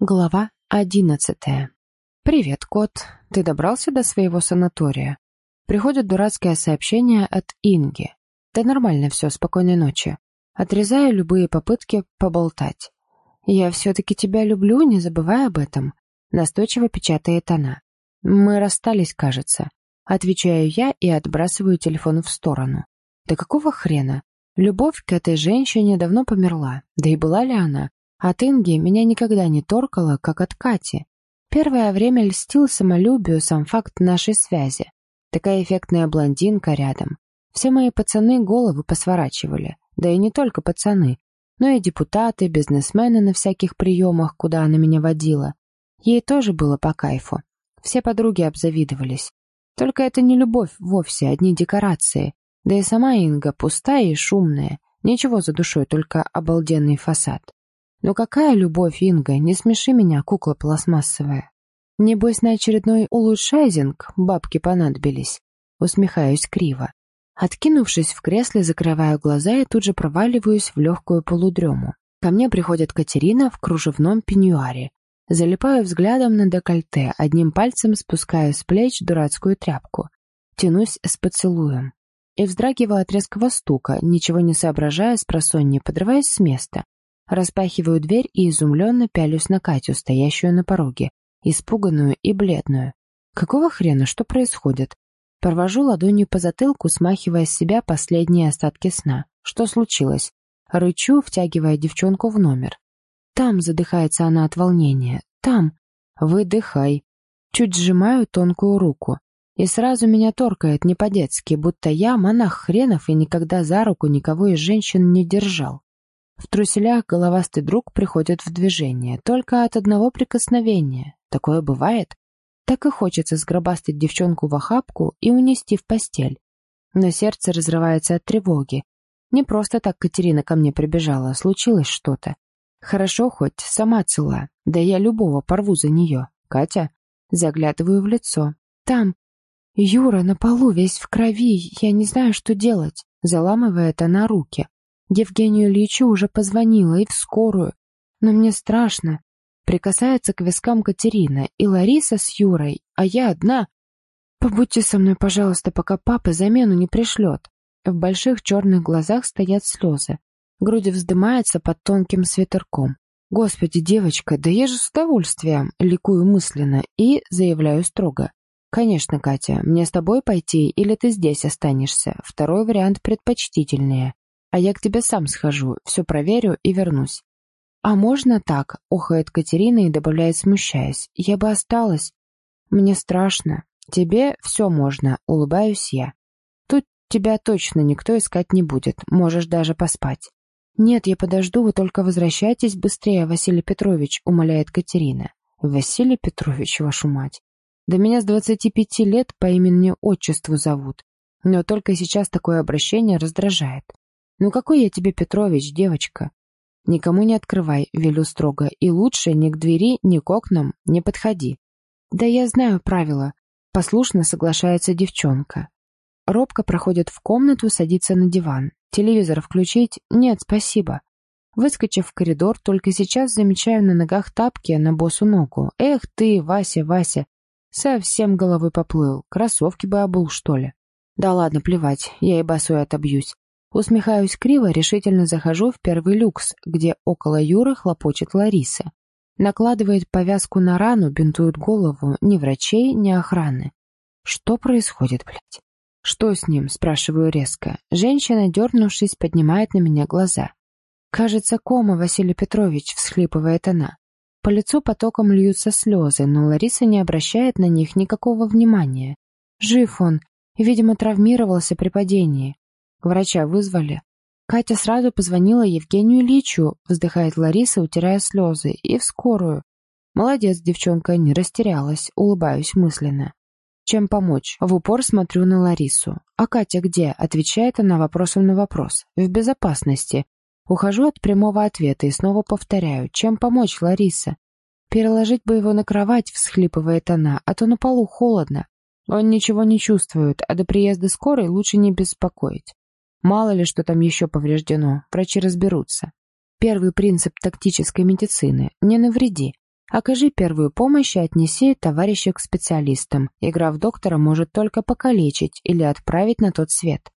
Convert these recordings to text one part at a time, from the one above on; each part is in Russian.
Глава одиннадцатая. «Привет, кот. Ты добрался до своего санатория?» Приходит дурацкое сообщение от Инги. «Да нормально все, спокойной ночи. Отрезаю любые попытки поболтать. Я все-таки тебя люблю, не забывай об этом», — настойчиво печатает она. «Мы расстались, кажется». Отвечаю я и отбрасываю телефон в сторону. «Да какого хрена? Любовь к этой женщине давно померла. Да и была ли она? От Инги меня никогда не торкало, как от Кати. Первое время льстил самолюбию сам факт нашей связи. Такая эффектная блондинка рядом. Все мои пацаны головы посворачивали. Да и не только пацаны, но и депутаты, бизнесмены на всяких приемах, куда она меня водила. Ей тоже было по кайфу. Все подруги обзавидовались. Только это не любовь вовсе, одни декорации. Да и сама Инга пустая и шумная. Ничего за душой, только обалденный фасад. «Ну какая любовь, Инга? Не смеши меня, кукла пластмассовая». «Небось, на очередной улучшайзинг бабки понадобились». Усмехаюсь криво. Откинувшись в кресле, закрываю глаза и тут же проваливаюсь в легкую полудрему. Ко мне приходит Катерина в кружевном пеньюаре. Залипаю взглядом на декольте, одним пальцем спускаю с плеч дурацкую тряпку. Тянусь с поцелуем. И вздрагиваю от резкого стука, ничего не соображая с просонья, подрываясь с места. Распахиваю дверь и изумленно пялюсь на Катю, стоящую на пороге, испуганную и бледную. Какого хрена, что происходит? Провожу ладонью по затылку, смахивая с себя последние остатки сна. Что случилось? Рычу, втягивая девчонку в номер. Там задыхается она от волнения. Там. Выдыхай. Чуть сжимаю тонкую руку. И сразу меня торкает не по-детски, будто я монах хренов и никогда за руку никого из женщин не держал. В труселях головастый друг приходит в движение, только от одного прикосновения. Такое бывает. Так и хочется сгробастать девчонку в охапку и унести в постель. Но сердце разрывается от тревоги. Не просто так Катерина ко мне прибежала, случилось что-то. Хорошо хоть, сама цела, да я любого порву за нее. Катя? Заглядываю в лицо. Там. Юра на полу, весь в крови, я не знаю, что делать. Заламывает она руки. Евгению Ильичу уже позвонила и в скорую. Но мне страшно. Прикасается к вискам Катерина и Лариса с Юрой, а я одна. Побудьте со мной, пожалуйста, пока папа замену не пришлет. В больших черных глазах стоят слезы. Грудь вздымается под тонким свитерком. «Господи, девочка, да я же с удовольствием!» Ликую мысленно и заявляю строго. «Конечно, Катя, мне с тобой пойти или ты здесь останешься? Второй вариант предпочтительнее а я к тебе сам схожу, все проверю и вернусь». «А можно так?» — охает Катерина и добавляет, смущаясь. «Я бы осталась. Мне страшно. Тебе все можно», — улыбаюсь я. «Тут тебя точно никто искать не будет, можешь даже поспать». «Нет, я подожду, вы только возвращайтесь быстрее, Василий Петрович», — умоляет Катерина. «Василий Петрович, вашу мать. Да меня с двадцати пяти лет по имени-отчеству зовут. Но только сейчас такое обращение раздражает. «Ну какой я тебе Петрович, девочка?» «Никому не открывай», — велю строго, «и лучше ни к двери, ни к окнам не подходи». «Да я знаю правила», — послушно соглашается девчонка. Робко проходит в комнату, садится на диван. «Телевизор включить? Нет, спасибо». Выскочив в коридор, только сейчас замечаю на ногах тапки на босу ногу. «Эх ты, Вася, Вася!» Совсем головой поплыл. Кроссовки бы обул, что ли? Да ладно, плевать, я и босой отобьюсь. Усмехаюсь криво, решительно захожу в первый люкс, где около Юры хлопочет Лариса. Накладывает повязку на рану, бинтует голову. Ни врачей, ни охраны. Что происходит, блядь? «Что с ним?» — спрашиваю резко. Женщина, дернувшись, поднимает на меня глаза. «Кажется, кома, Василий Петрович», — всхлипывает она. По лицу потоком льются слезы, но Лариса не обращает на них никакого внимания. Жив он, видимо, травмировался при падении. Врача вызвали. Катя сразу позвонила Евгению Ильичу, вздыхает Лариса, утирая слезы, и в скорую. Молодец, девчонка, не растерялась, улыбаюсь мысленно. Чем помочь? В упор смотрю на Ларису. «А Катя где?» — отвечает она вопросом на вопрос. «В безопасности». Ухожу от прямого ответа и снова повторяю. «Чем помочь, Лариса?» «Переложить бы его на кровать», — всхлипывает она, «а то на полу холодно». Он ничего не чувствует, а до приезда скорой лучше не беспокоить. Мало ли, что там еще повреждено, врачи разберутся. Первый принцип тактической медицины – не навреди. Окажи первую помощь и отнеси товарища к специалистам. Игра в доктора может только покалечить или отправить на тот свет.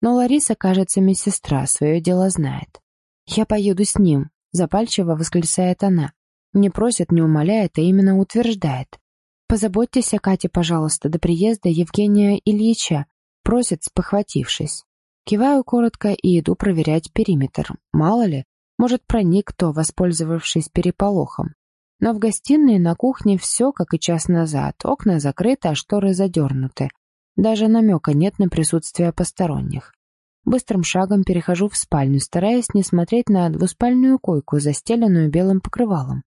Но Лариса, кажется, медсестра, свое дело знает. «Я поеду с ним», — запальчиво восклицает она. Не просит, не умоляет, а именно утверждает. «Позаботьтесь о Кате, пожалуйста, до приезда Евгения Ильича», — просит, спохватившись. Киваю коротко и иду проверять периметр. Мало ли, может, проник кто, воспользовавшись переполохом. Но в гостиной и на кухне все, как и час назад. Окна закрыты, а шторы задернуты. Даже намека нет на присутствие посторонних. Быстрым шагом перехожу в спальню, стараясь не смотреть на двуспальную койку, застеленную белым покрывалом.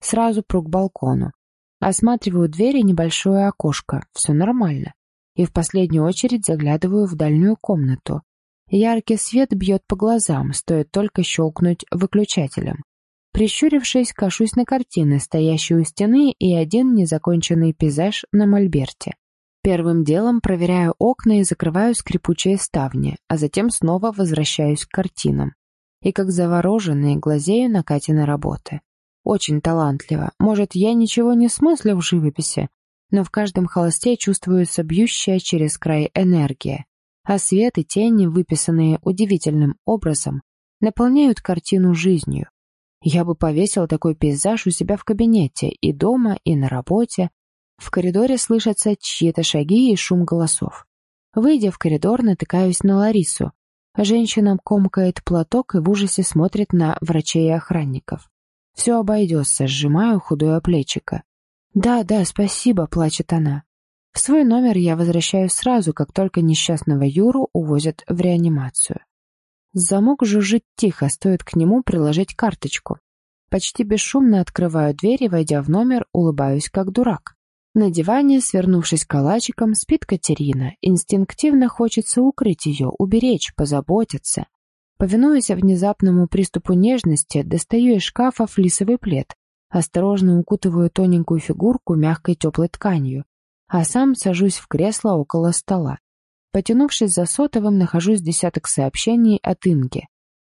Сразу пру к балкону. Осматриваю дверь и небольшое окошко. Все нормально. И в последнюю очередь заглядываю в дальнюю комнату. Яркий свет бьет по глазам, стоит только щелкнуть выключателем. Прищурившись, кашусь на картины, стоящие у стены, и один незаконченный пейзаж на мольберте. Первым делом проверяю окна и закрываю скрипучие ставни, а затем снова возвращаюсь к картинам. И как завороженный глазею на Катины работы. Очень талантливо. Может, я ничего не смыслю в живописи, но в каждом холсте чувствуется бьющая через край энергия, а свет и тени, выписанные удивительным образом, наполняют картину жизнью. Я бы повесил такой пейзаж у себя в кабинете, и дома, и на работе. В коридоре слышатся чьи-то шаги и шум голосов. Выйдя в коридор, натыкаюсь на Ларису. Женщина комкает платок и в ужасе смотрит на врачей и охранников. Все обойдется, сжимаю худое плечико. «Да, да, спасибо», — плачет она. В свой номер я возвращаюсь сразу, как только несчастного Юру увозят в реанимацию. Замок жужжит тихо, стоит к нему приложить карточку. Почти бесшумно открываю дверь и, войдя в номер, улыбаюсь как дурак. На диване, свернувшись калачиком, спит Катерина. Инстинктивно хочется укрыть ее, уберечь, позаботиться. Повинуясь внезапному приступу нежности, достаю из шкафа флисовый плед, осторожно укутываю тоненькую фигурку мягкой теплой тканью, а сам сажусь в кресло около стола. Потянувшись за сотовым, нахожусь десяток сообщений от Инги.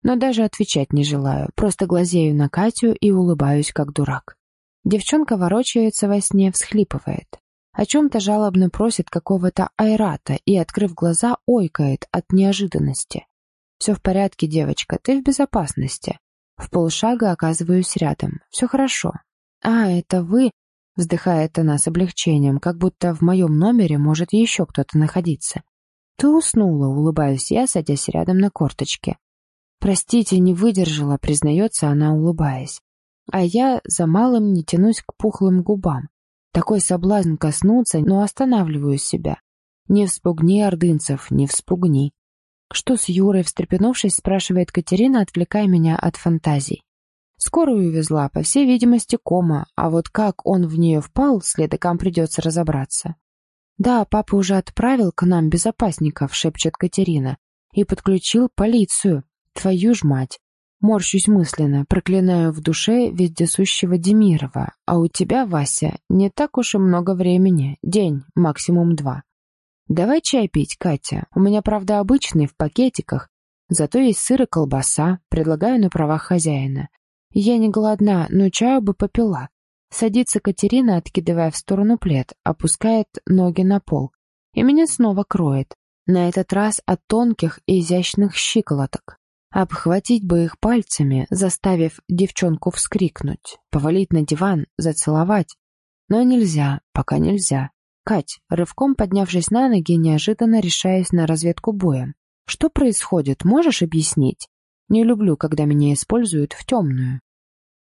Но даже отвечать не желаю, просто глазею на Катю и улыбаюсь, как дурак. Девчонка ворочается во сне, всхлипывает. О чем-то жалобно просит какого-то айрата и, открыв глаза, ойкает от неожиданности. «Все в порядке, девочка, ты в безопасности». В полшага оказываюсь рядом. «Все хорошо». «А, это вы?» — вздыхает она с облегчением, как будто в моем номере может еще кто-то находиться. «Ты уснула», — улыбаюсь я, садясь рядом на корточке. «Простите, не выдержала», — признается она, улыбаясь. А я за малым не тянусь к пухлым губам. Такой соблазн коснуться, но останавливаю себя. Не вспугни ордынцев, не вспугни. Что с Юрой, встрепенувшись, спрашивает Катерина, отвлекая меня от фантазий. Скорую увезла, по всей видимости, кома, а вот как он в нее впал, следакам придется разобраться. «Да, папа уже отправил к нам безопасников», — шепчет Катерина, «и подключил полицию. Твою ж мать!» Морщусь мысленно, проклинаю в душе вездесущего Демирова. А у тебя, Вася, не так уж и много времени. День, максимум два. Давай чай пить, Катя. У меня, правда, обычный, в пакетиках. Зато есть сыр и колбаса. Предлагаю на правах хозяина. Я не голодна, но чаю бы попила. Садится Катерина, откидывая в сторону плед, опускает ноги на пол. И меня снова кроет. На этот раз от тонких и изящных щиколоток. Обхватить бы их пальцами, заставив девчонку вскрикнуть, повалить на диван, зацеловать. Но нельзя, пока нельзя. Кать, рывком поднявшись на ноги, неожиданно решаясь на разведку боем. Что происходит, можешь объяснить? Не люблю, когда меня используют в темную.